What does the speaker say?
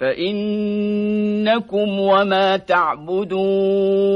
فإنكم وما تعبدون